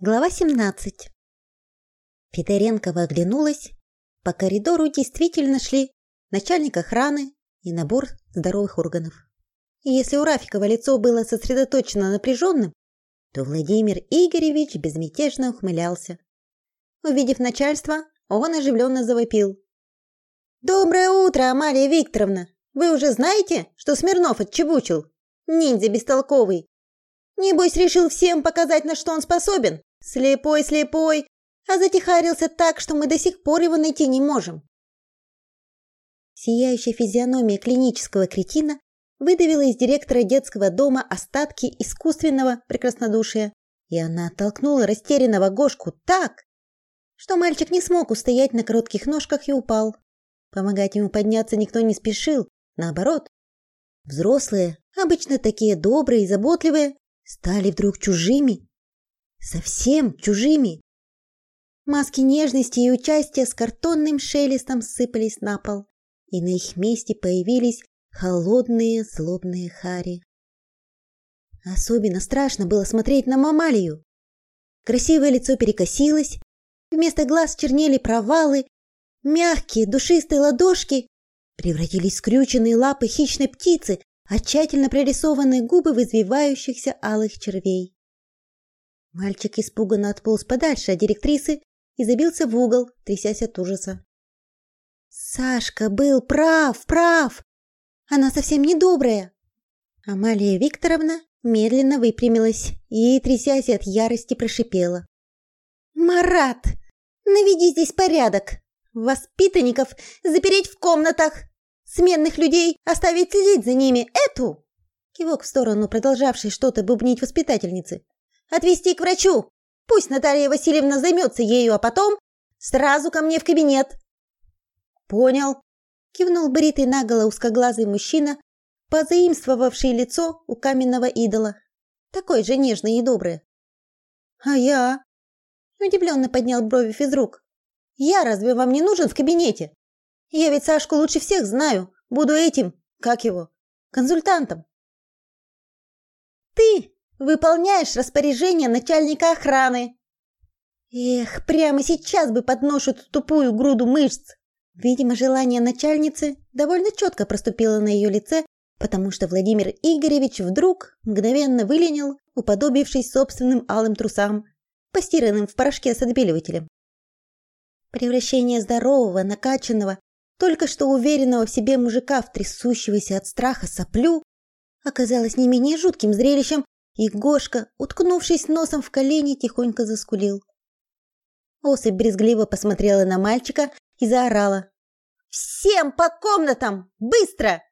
Глава 17. Федоренкова оглянулась. По коридору действительно шли начальник охраны и набор здоровых органов. И если у Рафикова лицо было сосредоточено напряженным, то Владимир Игоревич безмятежно ухмылялся. Увидев начальство, он оживленно завопил. «Доброе утро, Амалия Викторовна! Вы уже знаете, что Смирнов отчебучил? Ниндзя бестолковый! Небось, решил всем показать, на что он способен?» Слепой, слепой, а затихарился так, что мы до сих пор его найти не можем. Сияющая физиономия клинического кретина выдавила из директора детского дома остатки искусственного прекраснодушия, и она оттолкнула растерянного Гошку так, что мальчик не смог устоять на коротких ножках и упал. Помогать ему подняться никто не спешил, наоборот. Взрослые, обычно такие добрые и заботливые, стали вдруг чужими совсем чужими. Маски нежности и участия с картонным шелестом сыпались на пол, и на их месте появились холодные злобные хари. Особенно страшно было смотреть на Мамалию. Красивое лицо перекосилось, вместо глаз чернели провалы, мягкие душистые ладошки превратились в скрюченные лапы хищной птицы, а тщательно прорисованные губы в извивающихся алых червей. Мальчик испуганно отполз подальше от директрисы и забился в угол, трясясь от ужаса. Сашка был прав, прав. Она совсем не добрая. Амалия Викторовна медленно выпрямилась и, трясясь от ярости, прошипела: "Марат, наведи здесь порядок. Воспитанников запереть в комнатах, сменных людей оставить следить за ними. Эту!" Кивок в сторону продолжавшей что-то бубнить воспитательницы. Отвезти к врачу. Пусть Наталья Васильевна займется ею, а потом сразу ко мне в кабинет. Понял, кивнул бритый наголо узкоглазый мужчина, позаимствовавший лицо у каменного идола. Такой же нежный и добрый. А я удивленно поднял брови физрук. Я разве вам не нужен в кабинете? Я ведь Сашку лучше всех знаю. Буду этим, как его, консультантом. Ты Выполняешь распоряжение начальника охраны. Эх, прямо сейчас бы подношу эту тупую груду мышц. Видимо, желание начальницы довольно четко проступило на ее лице, потому что Владимир Игоревич вдруг мгновенно выленил, уподобившись собственным алым трусам, постиранным в порошке с отбеливателем. Превращение здорового, накачанного, только что уверенного в себе мужика в трясущегося от страха соплю оказалось не менее жутким зрелищем, и Гошка, уткнувшись носом в колени, тихонько заскулил. Особь брезгливо посмотрела на мальчика и заорала: "Всем по комнатам, быстро!"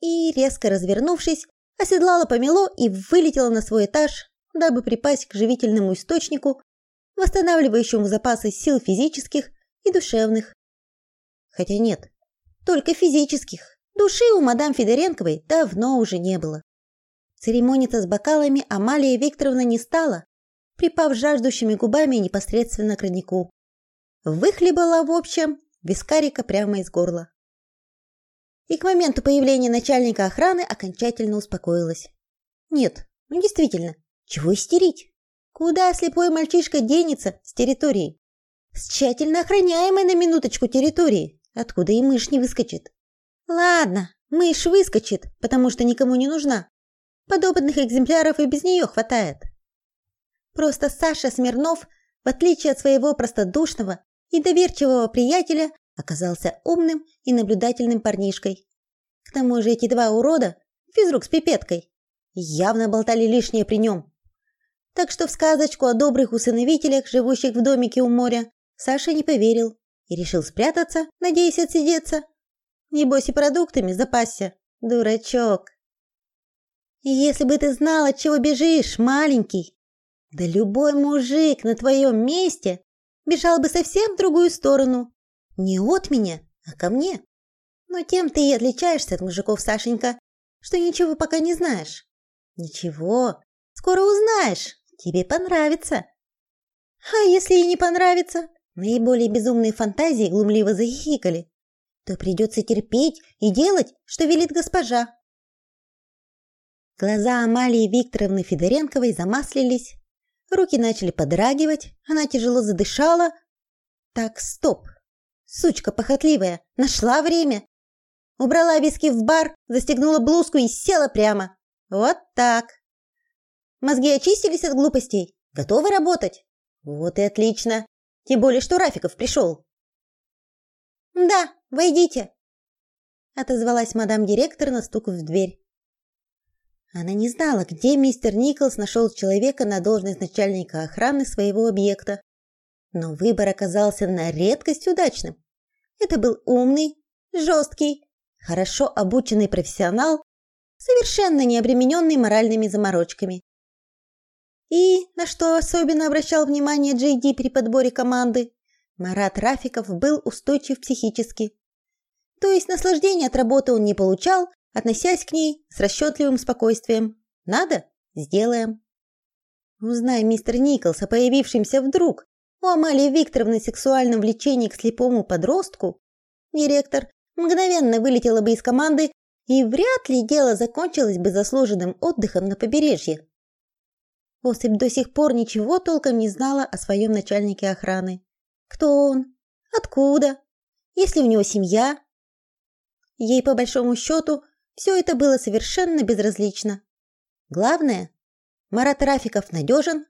И резко развернувшись, оседлала помело и вылетела на свой этаж, дабы припасть к живительному источнику, восстанавливающему запасы сил физических и душевных. Хотя нет, только физических. Души у мадам Федоренковой давно уже не было. Церемониться с бокалами Амалия Викторовна не стала, припав жаждущими губами непосредственно к роднику. Выхлебала, в общем, вискарика прямо из горла. И к моменту появления начальника охраны окончательно успокоилась. Нет, ну действительно, чего истерить? Куда слепой мальчишка денется с территории? С тщательно охраняемой на минуточку территории, откуда и мышь не выскочит. Ладно, мышь выскочит, потому что никому не нужна. Подобных экземпляров и без нее хватает. Просто Саша Смирнов, в отличие от своего простодушного и доверчивого приятеля, оказался умным и наблюдательным парнишкой. К тому же эти два урода, физрук с пипеткой, явно болтали лишнее при нем. Так что в сказочку о добрых усыновителях, живущих в домике у моря, Саша не поверил и решил спрятаться, надеясь отсидеться. Небось и продуктами запасся, дурачок. Если бы ты знал, от чего бежишь, маленький, да любой мужик на твоем месте бежал бы совсем в другую сторону. Не от меня, а ко мне. Но тем ты и отличаешься от мужиков, Сашенька, что ничего пока не знаешь. Ничего, скоро узнаешь, тебе понравится. А если и не понравится? Наиболее безумные фантазии глумливо захихикали. То придется терпеть и делать, что велит госпожа. Глаза Амалии Викторовны Федоренковой замаслились. Руки начали подрагивать, она тяжело задышала. Так, стоп. Сучка похотливая, нашла время. Убрала виски в бар, застегнула блузку и села прямо. Вот так. Мозги очистились от глупостей. Готовы работать? Вот и отлично. Тем более, что Рафиков пришел. Да, войдите, отозвалась мадам директор на стук в дверь. Она не знала, где мистер Николс нашел человека на должность начальника охраны своего объекта, но выбор оказался на редкость удачным. Это был умный, жесткий, хорошо обученный профессионал, совершенно не обремененный моральными заморочками. И на что особенно обращал внимание Джейди при подборе команды, Марат Рафиков был устойчив психически. То есть наслаждения от работы он не получал, относясь к ней с расчетливым спокойствием. Надо сделаем. Узнай мистер Николс о появившемся вдруг у Амалии Викторовны сексуальном влечении к слепому подростку, директор мгновенно вылетела бы из команды, и вряд ли дело закончилось бы заслуженным отдыхом на побережье. Осыпь до сих пор ничего толком не знала о своем начальнике охраны. Кто он? Откуда? Есть ли у него семья? Ей по большому счету все это было совершенно безразлично. Главное, Марат Рафиков надежен,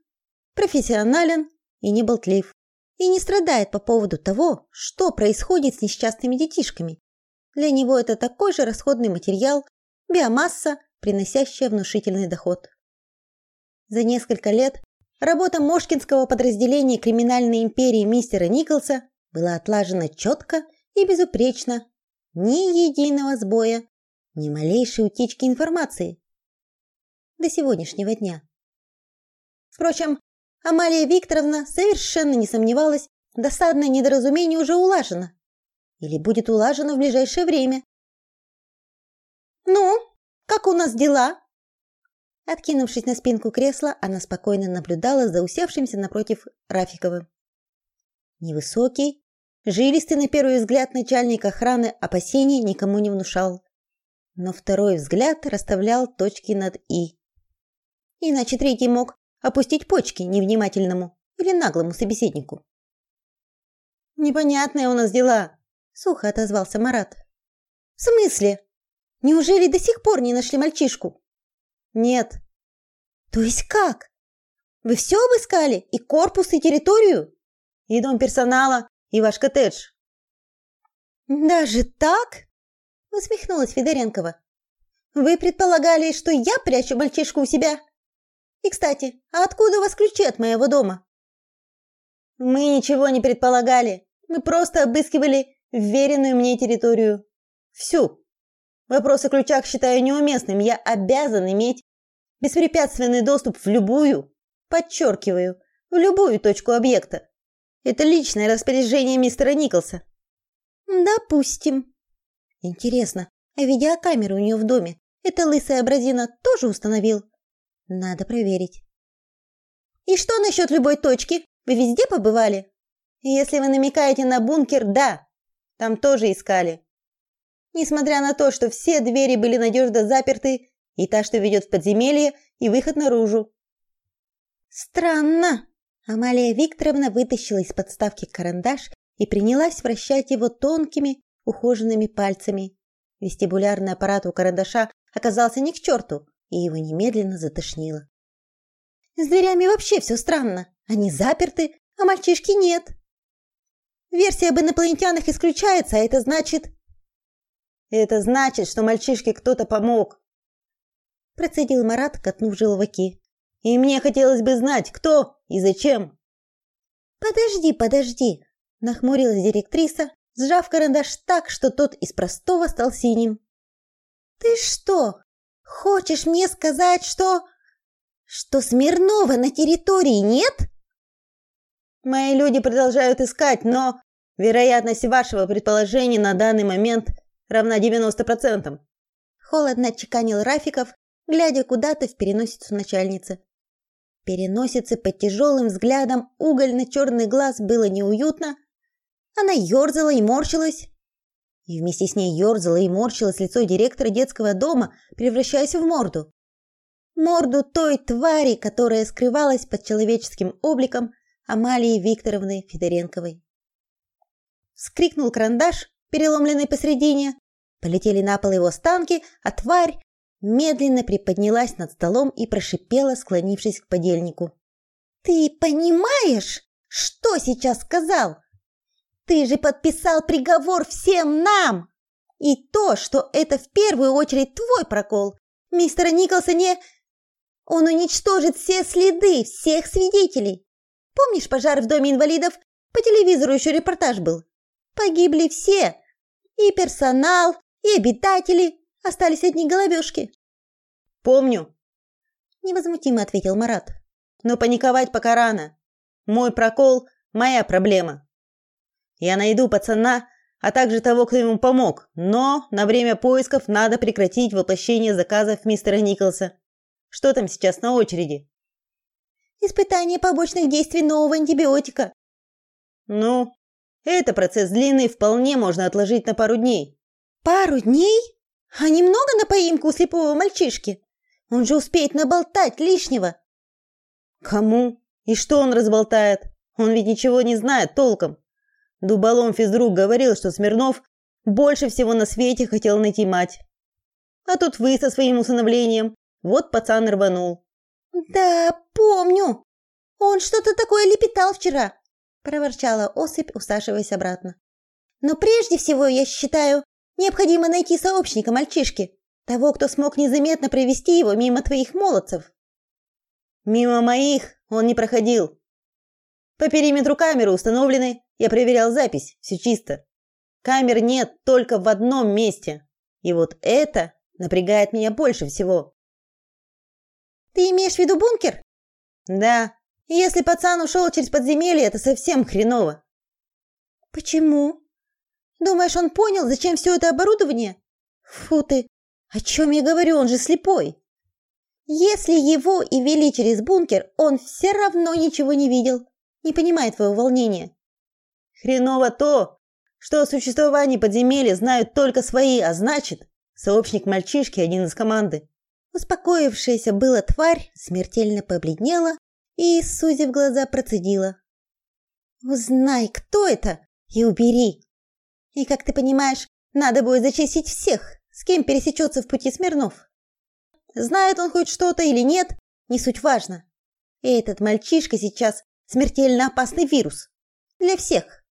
профессионален и не болтлив, и не страдает по поводу того, что происходит с несчастными детишками. Для него это такой же расходный материал, биомасса, приносящая внушительный доход. За несколько лет работа Мошкинского подразделения криминальной империи мистера Николса была отлажена четко и безупречно. Ни единого сбоя, ни малейшей утечки информации. До сегодняшнего дня. Впрочем, Амалия Викторовна совершенно не сомневалась, досадное недоразумение уже улажено. Или будет улажено в ближайшее время. «Ну, как у нас дела?» Откинувшись на спинку кресла, она спокойно наблюдала за усевшимся напротив Рафиковым. Невысокий, жилистый на первый взгляд начальник охраны опасений никому не внушал. Но второй взгляд расставлял точки над «и». Иначе третий мог опустить почки невнимательному или наглому собеседнику. Непонятные у нас дела, сухо отозвался Марат. В смысле? Неужели до сих пор не нашли мальчишку? Нет. То есть как? Вы все обыскали? И корпус, и территорию? И дом персонала, и ваш коттедж. Даже так? Усмехнулась Федоренкова. Вы предполагали, что я прячу мальчишку у себя? И, кстати, а откуда у вас ключи от моего дома? Мы ничего не предполагали. Мы просто обыскивали вверенную мне территорию. Всю. Вопрос о ключах считаю неуместным. Я обязан иметь беспрепятственный доступ в любую, подчеркиваю, в любую точку объекта. Это личное распоряжение мистера Николса. Допустим. Интересно, а видеокамеру у нее в доме эта лысая абразина тоже установил? Надо проверить. И что насчет любой точки? Вы везде побывали? Если вы намекаете на бункер, да, там тоже искали. Несмотря на то, что все двери были надежно заперты, и та, что ведет в подземелье, и выход наружу. Странно. Амалия Викторовна вытащила из подставки карандаш и принялась вращать его тонкими, ухоженными пальцами. Вестибулярный аппарат у карандаша оказался не к черту, и его немедленно затошнило. С дверями вообще все странно. Они заперты, а мальчишки нет. Версия об инопланетянах исключается, а это значит... Это значит, что мальчишке кто-то помог. Процедил Марат, катнув желваки. И мне хотелось бы знать, кто и зачем. Подожди, подожди, нахмурилась директриса, сжав карандаш так, что тот из простого стал синим. Ты что, Хочешь мне сказать, что что Смирнова на территории нет? Мои люди продолжают искать, но вероятность вашего предположения на данный момент равна 90%. Холодно чеканил Рафиков, глядя куда-то в переносицу начальницы. Переносице под тяжелым взглядом угольно черный глаз было неуютно. Она ерзала и морщилась, и вместе с ней ёрзало и морщилось лицо директора детского дома, превращаясь в морду. морду той твари, которая скрывалась под человеческим обликом Амалии Викторовны Федоренковой. Вскрикнул карандаш, переломленный посредине, полетели на пол его останки, а тварь медленно приподнялась над столом и прошипела, склонившись к подельнику. «Ты понимаешь, что сейчас сказал? Ты же подписал приговор всем нам! И то, что это в первую очередь твой прокол, мистера Николса не... Он уничтожит все следы, всех свидетелей. Помнишь пожар в доме инвалидов? По телевизору еще репортаж был. Погибли все. И персонал, и обитатели. Остались одни головешки. Помню. Невозмутимо ответил Марат. Но паниковать пока рано. Мой прокол – моя проблема. Я найду пацана, а также того, кто ему помог, но на время поисков надо прекратить воплощение заказов мистера Николса. Что там сейчас на очереди? Испытание побочных действий нового антибиотика. Ну, это процесс длинный, вполне можно отложить на пару дней. Пару дней? А немного на поимку у слепого мальчишки? Он же успеет наболтать лишнего. Кому? И что он разболтает? Он ведь ничего не знает толком. Дуболом физрук говорил, что Смирнов больше всего на свете хотел найти мать. А тут вы со своим усыновлением. Вот пацан рванул. Да, помню. Он что-то такое лепетал вчера, проворчала Осыпь, усаживаясь обратно. Но прежде всего, я считаю, необходимо найти сообщника мальчишки, того, кто смог незаметно провести его мимо твоих молодцев. Мимо моих он не проходил. По периметру камеры установлены, я проверял запись, все чисто. Камер нет только в одном месте. И вот это напрягает меня больше всего. Ты имеешь в виду бункер? Да. Если пацан ушел через подземелье, это совсем хреново. Почему? Думаешь, он понял, зачем все это оборудование? Фу ты. О чем я говорю? Он же слепой. Если его и вели через бункер, он все равно ничего не видел. Не понимает твоего волнения. Хреново то, что о существовании подземелья знают только свои, а значит, сообщник мальчишки один из команды. Успокоившаяся была тварь смертельно побледнела и, сузив глаза, процедила: "Узнай, кто это, и убери. И как ты понимаешь, надо будет зачистить всех, с кем пересечется в пути Смирнов. Знает он хоть что-то или нет, не суть важно. Этот мальчишка сейчас смертельно опасный вирус для всех.